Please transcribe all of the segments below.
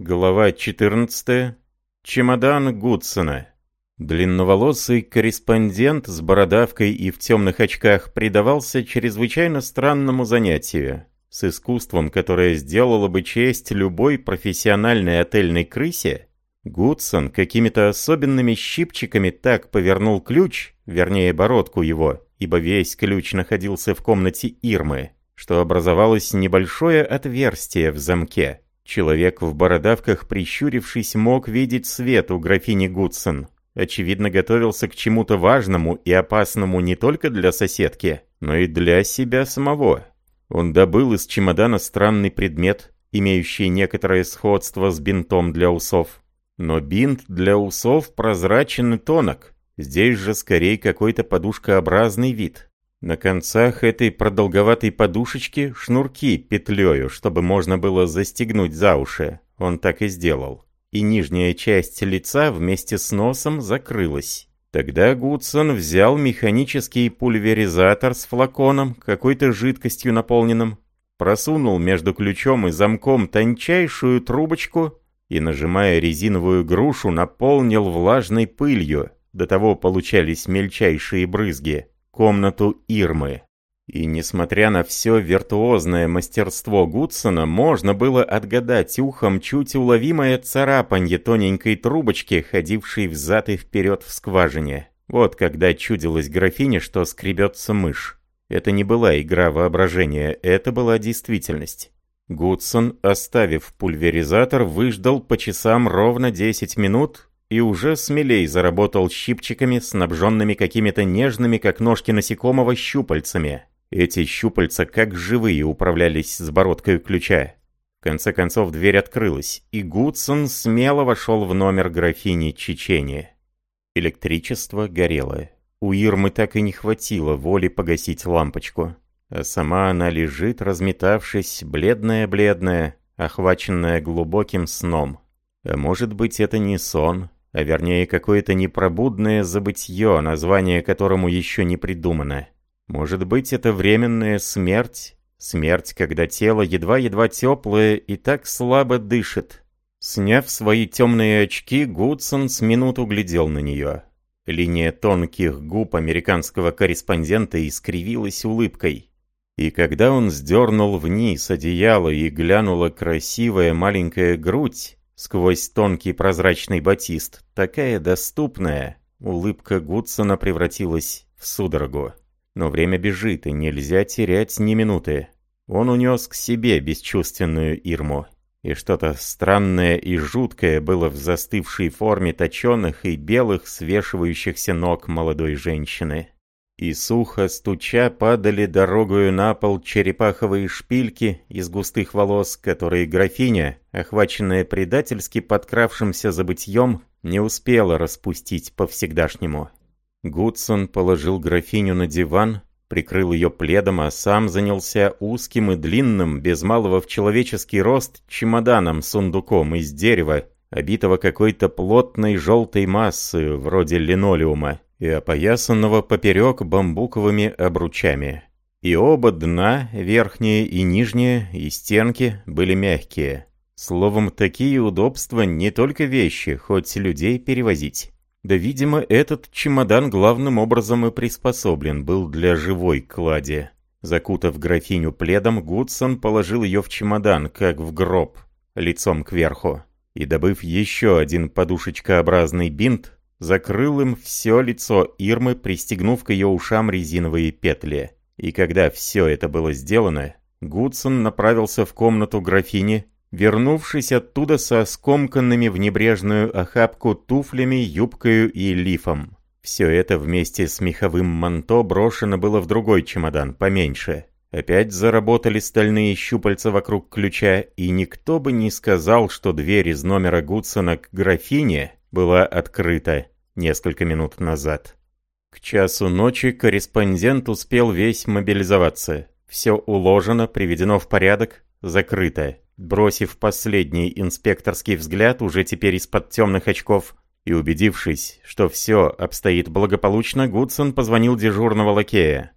Глава 14. Чемодан Гудсона. Длинноволосый корреспондент с бородавкой и в темных очках предавался чрезвычайно странному занятию, с искусством, которое сделало бы честь любой профессиональной отельной крысе. Гудсон какими-то особенными щипчиками так повернул ключ, вернее бородку его, ибо весь ключ находился в комнате Ирмы, что образовалось небольшое отверстие в замке. Человек в бородавках, прищурившись, мог видеть свет у графини Гудсон. Очевидно, готовился к чему-то важному и опасному не только для соседки, но и для себя самого. Он добыл из чемодана странный предмет, имеющий некоторое сходство с бинтом для усов. Но бинт для усов прозрачен и тонок. Здесь же скорее какой-то подушкообразный вид. На концах этой продолговатой подушечки шнурки петлею, чтобы можно было застегнуть за уши. Он так и сделал. И нижняя часть лица вместе с носом закрылась. Тогда Гудсон взял механический пульверизатор с флаконом, какой-то жидкостью наполненным, просунул между ключом и замком тончайшую трубочку и, нажимая резиновую грушу, наполнил влажной пылью. До того получались мельчайшие брызги комнату Ирмы. И несмотря на все виртуозное мастерство Гудсона, можно было отгадать ухом чуть уловимое царапанье тоненькой трубочки, ходившей взад и вперед в скважине. Вот когда чудилась графине, что скребется мышь. Это не была игра воображения, это была действительность. Гудсон, оставив пульверизатор, выждал по часам ровно 10 минут, и уже смелей заработал щипчиками, снабженными какими-то нежными, как ножки насекомого, щупальцами. Эти щупальца как живые управлялись с бородкой ключа. В конце концов дверь открылась, и Гудсон смело вошел в номер графини Чечения. Электричество горело. У Ирмы так и не хватило воли погасить лампочку. А сама она лежит, разметавшись, бледная-бледная, охваченная глубоким сном. А может быть, это не сон, а вернее какое-то непробудное забытье, название которому еще не придумано. Может быть, это временная смерть? Смерть, когда тело едва-едва теплое и так слабо дышит. Сняв свои темные очки, Гудсон с минуту глядел на нее. Линия тонких губ американского корреспондента искривилась улыбкой. И когда он сдернул вниз одеяло и глянула красивая маленькая грудь, Сквозь тонкий прозрачный батист, такая доступная, улыбка Гудсона превратилась в судорогу. Но время бежит, и нельзя терять ни минуты. Он унес к себе бесчувственную Ирму. И что-то странное и жуткое было в застывшей форме точеных и белых свешивающихся ног молодой женщины и сухо стуча падали дорогою на пол черепаховые шпильки из густых волос, которые графиня, охваченная предательски подкравшимся забытьем, не успела распустить по-всегдашнему. Гудсон положил графиню на диван, прикрыл ее пледом, а сам занялся узким и длинным, без малого в человеческий рост, чемоданом-сундуком из дерева, обитого какой-то плотной желтой массой, вроде линолеума и опоясанного поперек бамбуковыми обручами. И оба дна, верхние и нижние, и стенки, были мягкие. Словом, такие удобства не только вещи, хоть людей перевозить. Да, видимо, этот чемодан главным образом и приспособлен был для живой клади. Закутав графиню пледом, Гудсон положил ее в чемодан, как в гроб, лицом кверху. И добыв еще один подушечкообразный бинт, закрыл им все лицо Ирмы, пристегнув к ее ушам резиновые петли. И когда все это было сделано, Гудсон направился в комнату графини, вернувшись оттуда со скомканными в небрежную охапку туфлями, юбкою и лифом. Все это вместе с меховым манто брошено было в другой чемодан, поменьше. Опять заработали стальные щупальца вокруг ключа, и никто бы не сказал, что дверь из номера Гудсона к графине была открыта несколько минут назад. К часу ночи корреспондент успел весь мобилизоваться. Все уложено, приведено в порядок, закрыто. Бросив последний инспекторский взгляд, уже теперь из-под темных очков, и убедившись, что все обстоит благополучно, Гудсон позвонил дежурного лакея.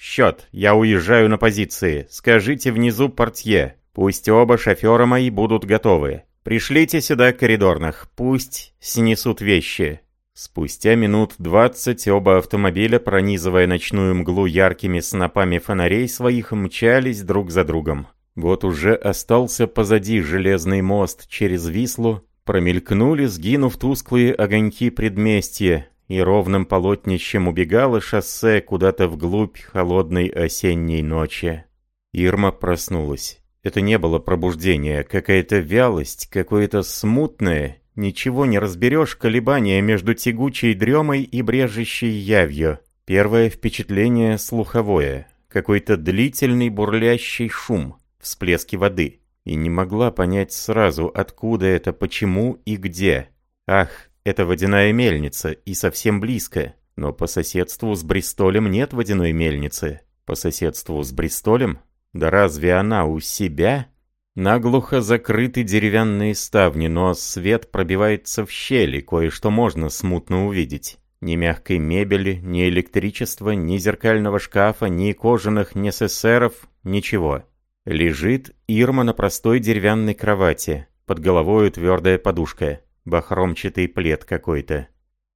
«Счет, я уезжаю на позиции. Скажите внизу портье. Пусть оба шофера мои будут готовы. Пришлите сюда коридорных, пусть снесут вещи». Спустя минут двадцать оба автомобиля, пронизывая ночную мглу яркими снопами фонарей своих, мчались друг за другом. Вот уже остался позади железный мост через Вислу, промелькнули, сгинув тусклые огоньки предместья, и ровным полотнищем убегало шоссе куда-то вглубь холодной осенней ночи. Ирма проснулась. Это не было пробуждение, какая-то вялость, какое-то смутное, ничего не разберешь колебания между тягучей дремой и брежущей явью. Первое впечатление слуховое, какой-то длительный бурлящий шум, всплески воды. И не могла понять сразу, откуда это, почему и где. Ах, это водяная мельница, и совсем близко. Но по соседству с Бристолем нет водяной мельницы. По соседству с Бристолем? Да разве она у себя? Наглухо закрыты деревянные ставни, но свет пробивается в щели, кое-что можно смутно увидеть. Ни мягкой мебели, ни электричества, ни зеркального шкафа, ни кожаных несессеров, ничего. Лежит Ирма на простой деревянной кровати, под головой твердая подушка бахромчатый плед какой-то.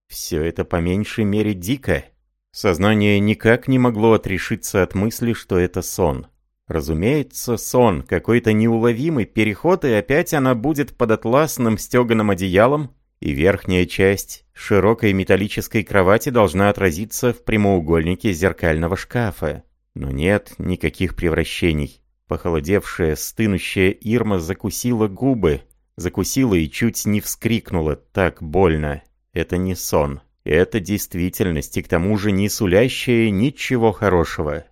Все это по меньшей мере дико. Сознание никак не могло отрешиться от мысли, что это сон. Разумеется, сон, какой-то неуловимый переход, и опять она будет под атласным стеганым одеялом, и верхняя часть широкой металлической кровати должна отразиться в прямоугольнике зеркального шкафа. Но нет никаких превращений. Похолодевшая, стынущая Ирма закусила губы, Закусила и чуть не вскрикнула, так больно. Это не сон. Это действительность, и к тому же не сулящая ничего хорошего.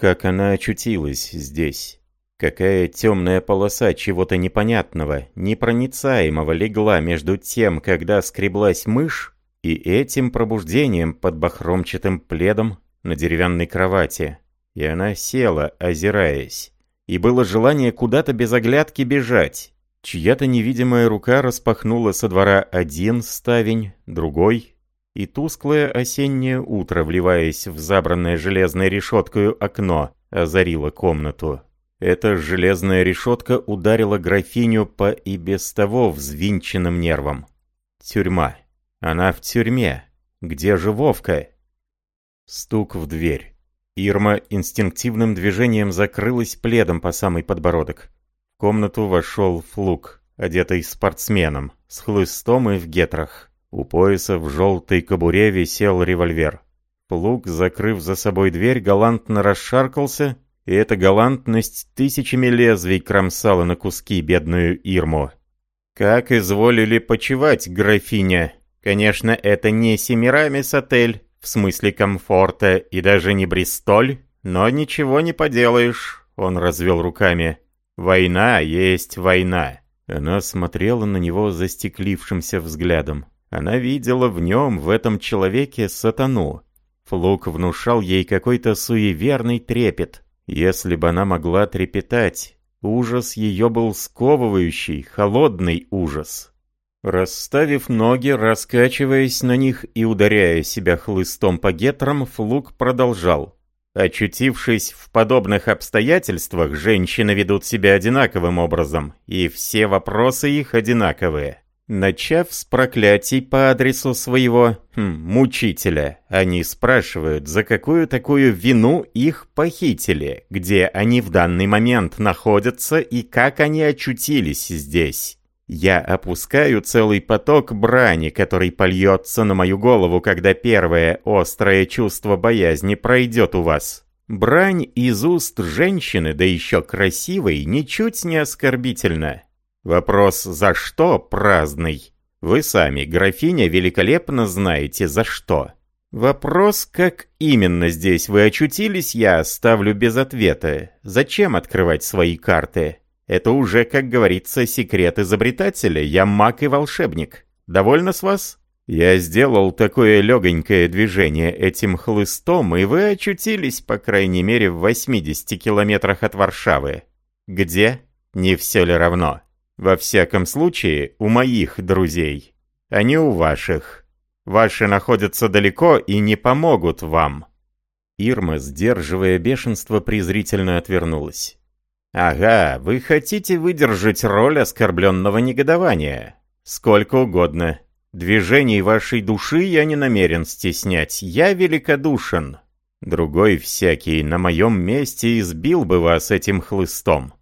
Как она очутилась здесь? Какая темная полоса чего-то непонятного, непроницаемого легла между тем, когда скреблась мышь, и этим пробуждением под бахромчатым пледом на деревянной кровати. И она села, озираясь. И было желание куда-то без оглядки бежать. Чья-то невидимая рука распахнула со двора один ставень, другой, и тусклое осеннее утро, вливаясь в забранное железной решеткой окно, озарило комнату. Эта железная решетка ударила графиню по и без того взвинченным нервам. Тюрьма. Она в тюрьме. Где же Вовка? Стук в дверь. Ирма инстинктивным движением закрылась пледом по самый подбородок комнату вошел Флук, одетый спортсменом, с хлыстом и в гетрах. У пояса в желтой кобуре висел револьвер. Флук, закрыв за собой дверь, галантно расшаркался, и эта галантность тысячами лезвий кромсала на куски бедную Ирму. «Как изволили почевать, графиня? Конечно, это не Семирамис-отель, в смысле комфорта, и даже не Бристоль, но ничего не поделаешь», — он развел руками. Война есть война. Она смотрела на него застеклившимся взглядом. Она видела в нем, в этом человеке, сатану. Флук внушал ей какой-то суеверный трепет. Если бы она могла трепетать, ужас ее был сковывающий, холодный ужас. Расставив ноги, раскачиваясь на них и ударяя себя хлыстом по гетрам, Флук продолжал. Очутившись в подобных обстоятельствах, женщины ведут себя одинаковым образом, и все вопросы их одинаковые. Начав с проклятий по адресу своего хм, мучителя, они спрашивают, за какую такую вину их похитили, где они в данный момент находятся и как они очутились здесь. Я опускаю целый поток брани, который польется на мою голову, когда первое острое чувство боязни пройдет у вас. Брань из уст женщины, да еще красивой, ничуть не оскорбительна. Вопрос «за что?» праздный. Вы сами, графиня, великолепно знаете за что. Вопрос, как именно здесь вы очутились, я оставлю без ответа. Зачем открывать свои карты? Это уже, как говорится, секрет изобретателя. Я маг и волшебник. Довольно с вас? Я сделал такое легонькое движение этим хлыстом, и вы очутились, по крайней мере, в 80 километрах от Варшавы. Где? Не все ли равно? Во всяком случае, у моих друзей, а не у ваших. Ваши находятся далеко и не помогут вам». Ирма, сдерживая бешенство, презрительно отвернулась. Ага, вы хотите выдержать роль оскорбленного негодования. Сколько угодно. Движений вашей души я не намерен стеснять. Я великодушен. Другой всякий на моем месте избил бы вас этим хлыстом.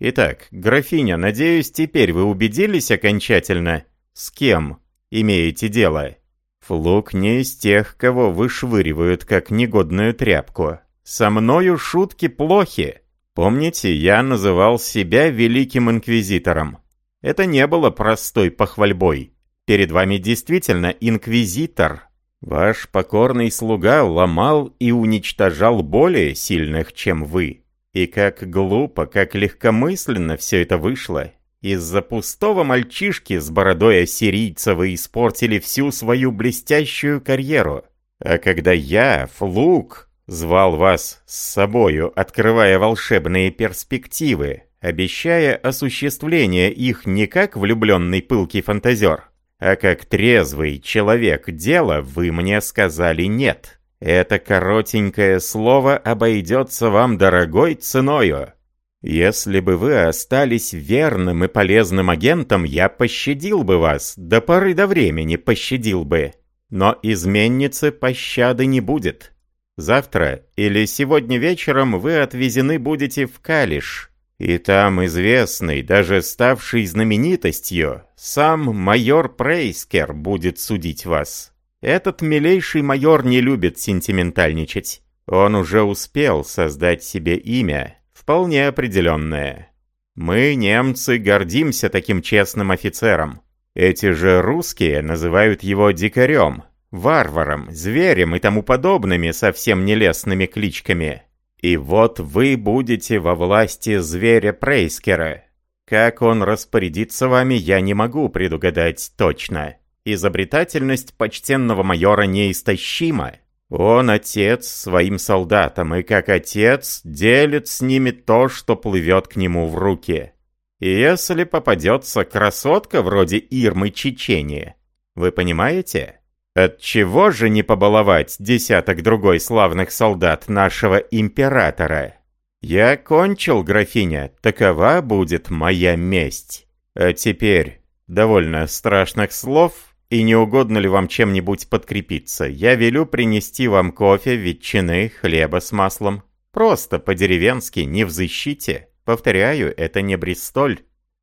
Итак, графиня, надеюсь, теперь вы убедились окончательно, с кем имеете дело. Флук не из тех, кого вышвыривают как негодную тряпку. Со мною шутки плохи. Помните, я называл себя Великим Инквизитором. Это не было простой похвальбой. Перед вами действительно Инквизитор. Ваш покорный слуга ломал и уничтожал более сильных, чем вы. И как глупо, как легкомысленно все это вышло. Из-за пустого мальчишки с бородой ассирийца вы испортили всю свою блестящую карьеру. А когда я, Флук, звал вас с собою, открывая волшебные перспективы, обещая осуществление их не как влюбленный пылкий фантазер, а как трезвый человек дела, вы мне сказали «нет». Это коротенькое слово обойдется вам дорогой ценою. Если бы вы остались верным и полезным агентом, я пощадил бы вас, до поры до времени пощадил бы. Но изменницы пощады не будет. Завтра или сегодня вечером вы отвезены будете в Калиш. И там известный, даже ставший знаменитостью, сам майор Прейскер будет судить вас. Этот милейший майор не любит сентиментальничать. Он уже успел создать себе имя, вполне определенное. Мы, немцы, гордимся таким честным офицером. Эти же русские называют его дикарем, варваром, зверем и тому подобными совсем нелестными кличками. И вот вы будете во власти зверя Прейскера. Как он распорядится вами, я не могу предугадать точно. Изобретательность почтенного майора неистощима. Он отец своим солдатам, и как отец делит с ними то, что плывет к нему в руки. И если попадется красотка вроде Ирмы Чечени, вы понимаете? Отчего же не побаловать десяток другой славных солдат нашего императора? Я кончил, графиня, такова будет моя месть. А теперь, довольно страшных слов, и не угодно ли вам чем-нибудь подкрепиться? Я велю принести вам кофе, ветчины, хлеба с маслом. Просто по-деревенски, не взыщите. Повторяю, это не Бристоль.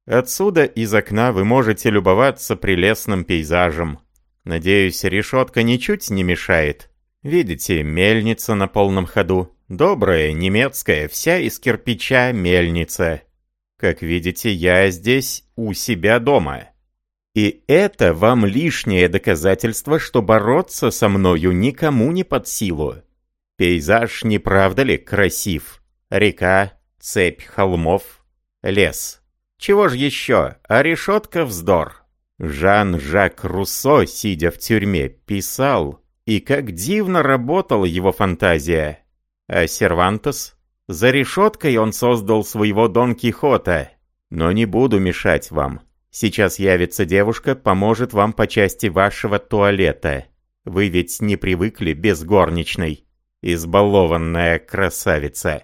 Отсюда из окна вы можете любоваться прелестным пейзажем. Надеюсь, решетка ничуть не мешает. Видите, мельница на полном ходу. Добрая, немецкая, вся из кирпича мельница. Как видите, я здесь у себя дома. И это вам лишнее доказательство, что бороться со мною никому не под силу. Пейзаж, не правда ли, красив? Река, цепь холмов, лес. Чего ж еще, а решетка вздор. Жан-Жак Руссо, сидя в тюрьме, писал, и как дивно работала его фантазия. А Сервантес? За решеткой он создал своего Дон Кихота. Но не буду мешать вам. Сейчас явится девушка, поможет вам по части вашего туалета. Вы ведь не привыкли без горничной. Избалованная красавица.